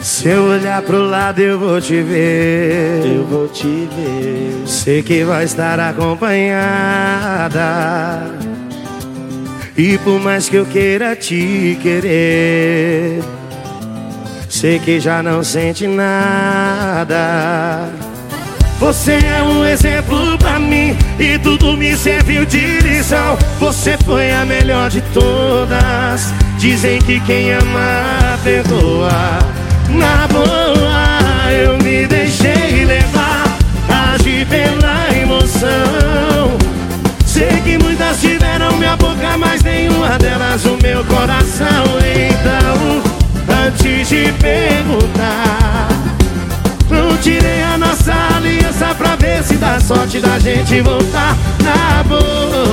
Se eu olhar pro lado eu vou te ver Eu vou te ver Sei que vai estar acompanhada E por mais que eu queira te querer Sei que já não sente nada você é um exemplo pra mim e tudo me serviu de lição. Você foi a melhor de todas. Dizem que quem ama perdoa. Não tirei a nossa aliança pra ver se dá sorte da gente voltar na boa.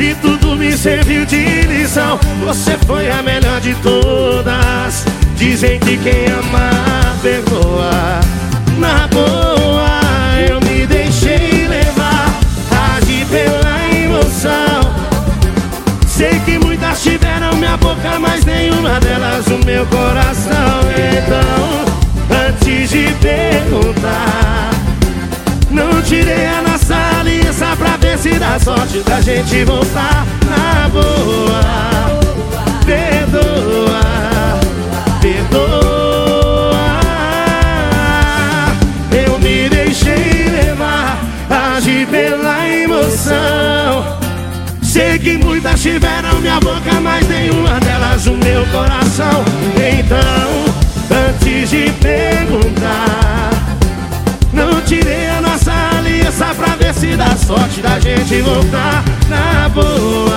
E tudo me serviu de lição. Você foi a melhor de todas. Dizem que quem ama perdoa. Na boa, eu me deixei levar, agi pela emoção. Sei que muitas tiveram minha boca, mas nenhuma delas o meu coração. Então, dá sorte da gente voltar na boa. Perdoa, perdoa. Eu me deixei levar, agi pela emoção. Sei que muitas tiveram minha boca, mas tirei a nossa aliança pra ver se dá sorte da gente voltar na boa.